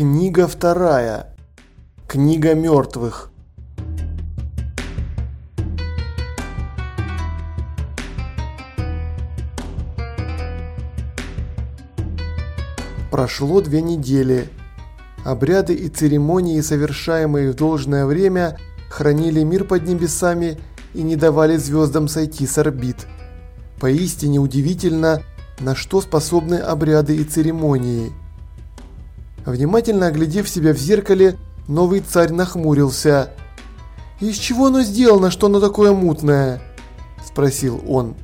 Книга вторая. Книга мертвых. Прошло две недели. Обряды и церемонии, совершаемые в должное время, хранили мир под небесами и не давали звездам сойти с орбит. Поистине удивительно, на что способны обряды и церемонии. Внимательно оглядев себя в зеркале, новый царь нахмурился. «Из чего оно сделано, что оно такое мутное?» – спросил он.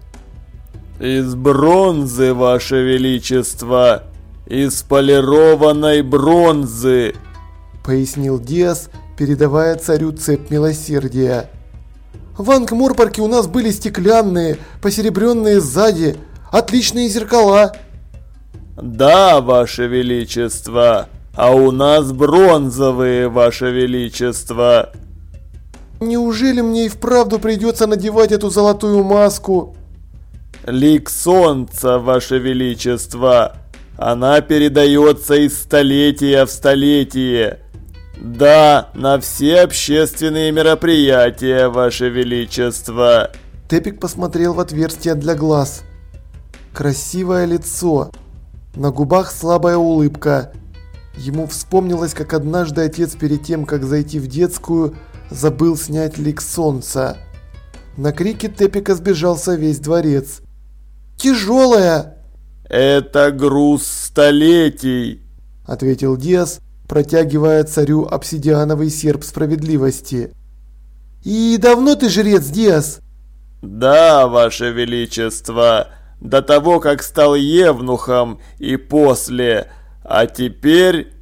«Из бронзы, ваше величество! Из полированной бронзы!» – пояснил Диас, передавая царю цепь милосердия. «В Ангморпорке у нас были стеклянные, посеребренные сзади, отличные зеркала!» «Да, Ваше Величество, а у нас бронзовые, Ваше Величество!» «Неужели мне и вправду придется надевать эту золотую маску?» «Лик солнца, Ваше Величество! Она передается из столетия в столетие!» «Да, на все общественные мероприятия, Ваше Величество!» Тепик посмотрел в отверстие для глаз. Красивое лицо, на губах слабая улыбка. Ему вспомнилось, как однажды отец перед тем, как зайти в детскую, забыл снять лик солнца. На крике Тепика сбежался весь дворец. «Тяжелая!» «Это груз столетий!» – ответил Диас, протягивая царю обсидиановый серп справедливости. «И давно ты жрец, Диас?» «Да, ваше величество!» До того, как стал евнухом и после, а теперь...»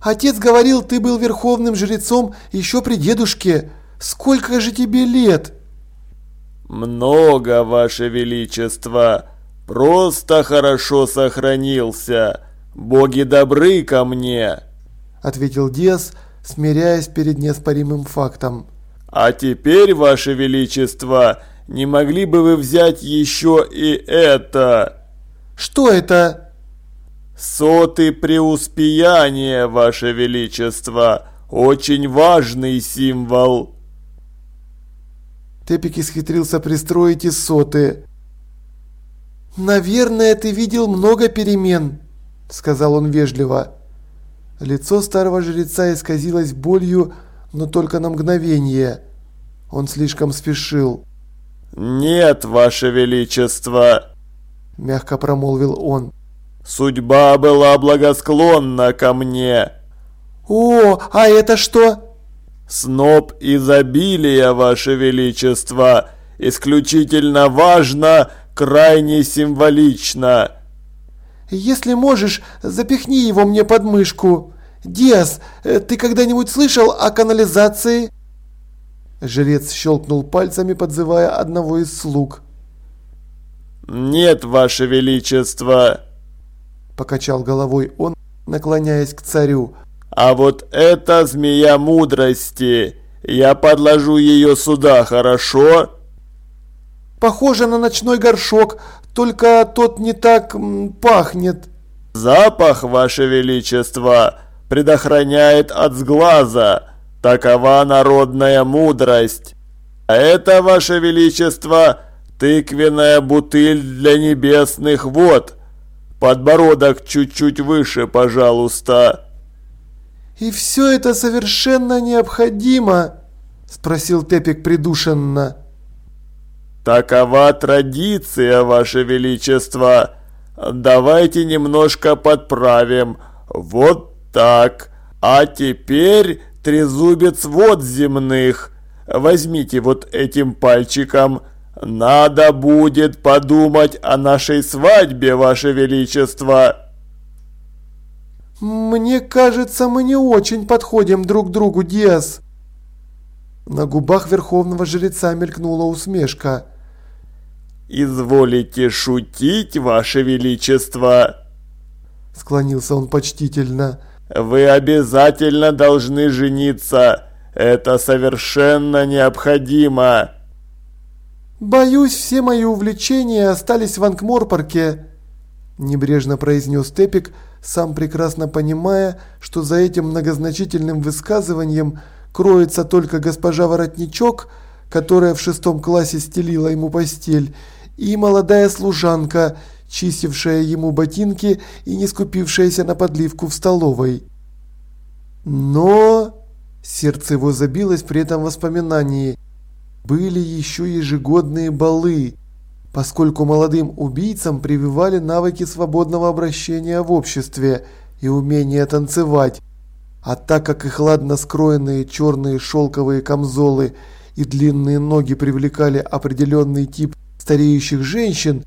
«Отец говорил, ты был верховным жрецом еще при дедушке. Сколько же тебе лет?» «Много, ваше величество. Просто хорошо сохранился. Боги добры ко мне», — ответил Диас, смиряясь перед неоспоримым фактом. «А теперь, ваше величество, — не могли бы вы взять еще и это?» «Что это?» «Соты преуспеяния, Ваше Величество! Очень важный символ!» Тепик исхитрился пристроить и соты. «Наверное, ты видел много перемен», — сказал он вежливо. Лицо старого жреца исказилось болью, но только на мгновение. Он слишком спешил. «Нет, Ваше Величество!» – мягко промолвил он. «Судьба была благосклонна ко мне!» «О, а это что?» «Сноп изобилия, Ваше Величество! Исключительно важно, крайне символично!» «Если можешь, запихни его мне под мышку. Диас, э, ты когда-нибудь слышал о канализации?» Жрец щелкнул пальцами, подзывая одного из слуг. «Нет, ваше величество!» Покачал головой он, наклоняясь к царю. «А вот это змея мудрости! Я подложу ее сюда, хорошо?» «Похоже на ночной горшок, только тот не так пахнет». «Запах, ваше величество, предохраняет от сглаза!» Такова народная мудрость. А это, Ваше Величество, тыквенная бутыль для небесных вод. Подбородок чуть-чуть выше, пожалуйста. И все это совершенно необходимо, спросил Тепик придушенно. Такова традиция, Ваше Величество. Давайте немножко подправим. Вот так. А теперь трезубец вод земных. Возьмите вот этим пальчиком. Надо будет подумать о нашей свадьбе, Ваше Величество. Мне кажется, мы не очень подходим друг другу, Диас. На губах верховного жреца мелькнула усмешка. «Изволите шутить, Ваше Величество?» Склонился он почтительно. Вы обязательно должны жениться. Это совершенно необходимо. Боюсь, все мои увлечения остались в Анкморпорке, небрежно произнес Тепик, сам прекрасно понимая, что за этим многозначительным высказыванием кроется только госпожа Воротничок, которая в шестом классе стелила ему постель, и молодая служанка, чистившая ему ботинки и не скупившаяся на подливку в столовой. Но сердце его забилось при этом воспоминании. Были еще ежегодные балы, поскольку молодым убийцам прививали навыки свободного обращения в обществе и умение танцевать. А так как их ладно скроенные черные шелковые камзолы и длинные ноги привлекали определенный тип стареющих женщин,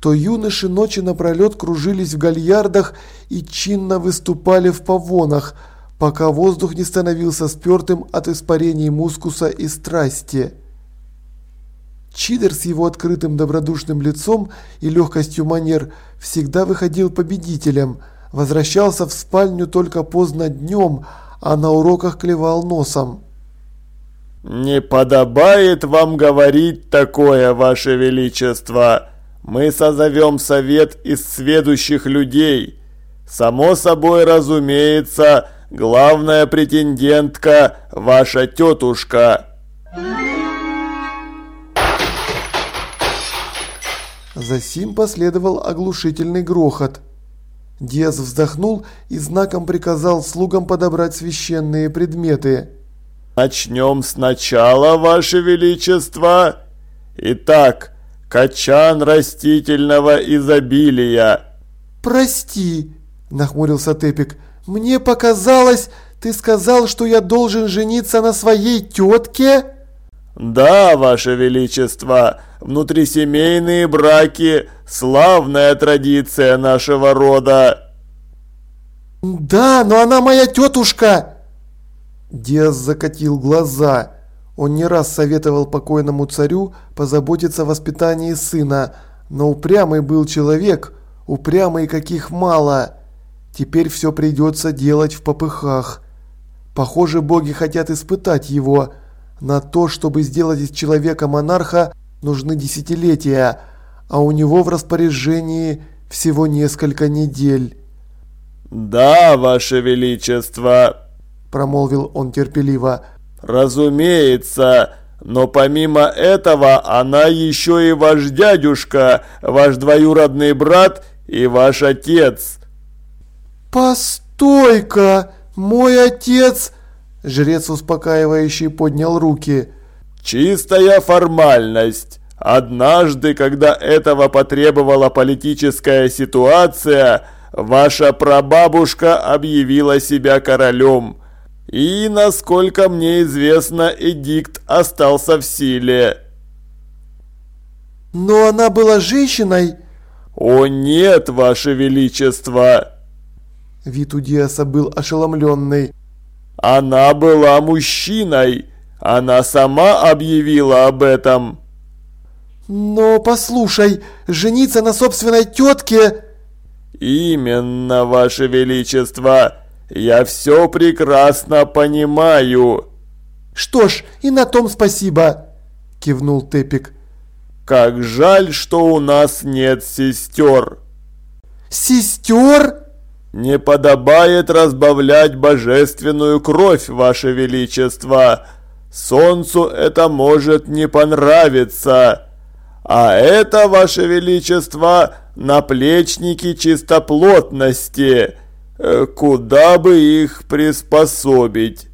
то юноши ночи напролет кружились в гальярдах и чинно выступали в павонах, пока воздух не становился спертым от испарений мускуса и страсти. Чидер с его открытым добродушным лицом и легкостью манер всегда выходил победителем, возвращался в спальню только поздно днем, а на уроках клевал носом. «Не подобает вам говорить такое, Ваше Величество. Мы созовем совет из сведущих людей. Само собой разумеется, главная претендентка – ваша тетушка». За сим последовал оглушительный грохот. Диас вздохнул и знаком приказал слугам подобрать священные предметы. «Начнем сначала, Ваше Величество. Итак, качан растительного изобилия». «Прости», – нахмурился Тепик, – «мне показалось, ты сказал, что я должен жениться на своей тетке?» «Да, Ваше Величество, внутрисемейные браки – славная традиция нашего рода». «Да, но она моя тетушка!» Диас закатил глаза. Он не раз советовал покойному царю позаботиться о воспитании сына, но упрямый был человек, упрямый каких мало. Теперь все придется делать в попыхах. Похоже, боги хотят испытать его – на то, чтобы сделать из человека монарха, нужны десятилетия, а у него в распоряжении всего несколько недель. «Да, Ваше Величество», – промолвил он терпеливо. «Разумеется, но помимо этого она еще и ваш дядюшка, ваш двоюродный брат и ваш отец». «Постой-ка, мой отец Жрец успокаивающий поднял руки. «Чистая формальность. Однажды, когда этого потребовала политическая ситуация, ваша прабабушка объявила себя королем. И, насколько мне известно, эдикт остался в силе». «Но она была женщиной?» «О нет, ваше величество!» Вид у Диаса был ошеломленный. Она была мужчиной. Она сама объявила об этом. Но послушай, жениться на собственной тетке... Именно, Ваше Величество. Я все прекрасно понимаю. Что ж, и на том спасибо, кивнул Тепик. Как жаль, что у нас нет сестер. Сестер? «Не подобает разбавлять божественную кровь, Ваше Величество! Солнцу это может не понравиться! А это, Ваше Величество, наплечники чистоплотности! Э, куда бы их приспособить?»